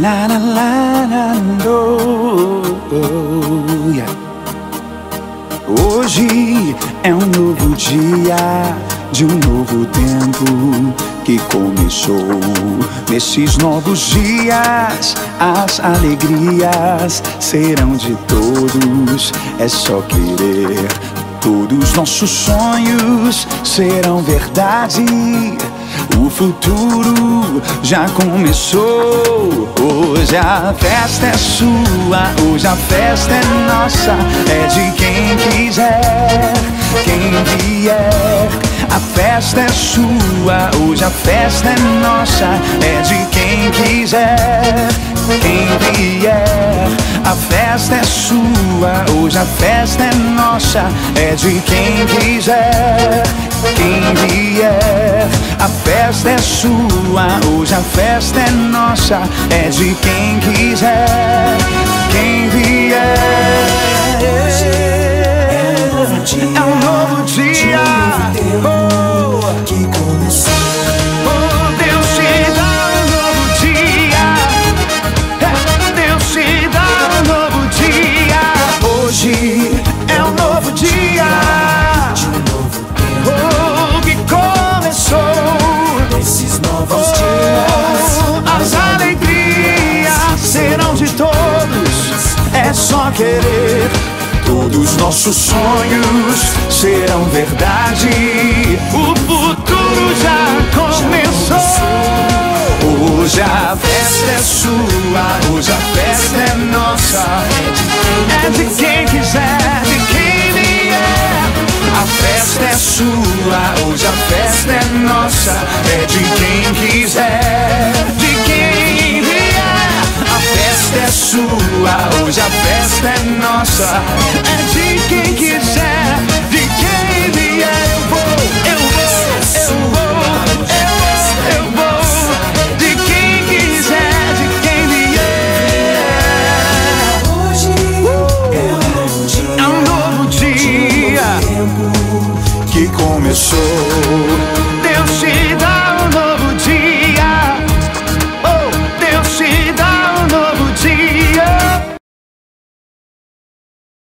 la la la la no, oh. Hoje é um novo dia de um novo tempo que começou. Nesses novos dias, as alegrias serão de todos. É só querer. Todos nossos sonhos serão verdade. O futuro já começou. Hoje a festa é sua, hoje a festa é nossa. É de quem quiser, quem vier. A festa é sua, hoje a festa é nossa. É de quem quiser, quem vier. A festa é sua, hoje a festa é nossa. É de quem quiser, quem vier. A festa é sua, hoje a festa é nossa. É de quem quiser, serão de todos. É só querer. Todos nossos sonhos serão verdade. O futuro já começou. Hoje a festa é sua, hoje a festa é nossa. É de quem quiser, de quem vier. A festa é sua, hoje a festa é nossa. É de quem quiser, Hoje a festa é nossa, é de quem quiser, de quem vier. Eu vou, eu vou, eu vou, eu vou, eu vou, de quem quiser, de quem vier. É Hoje é um novo dia, é um novo dia que começou.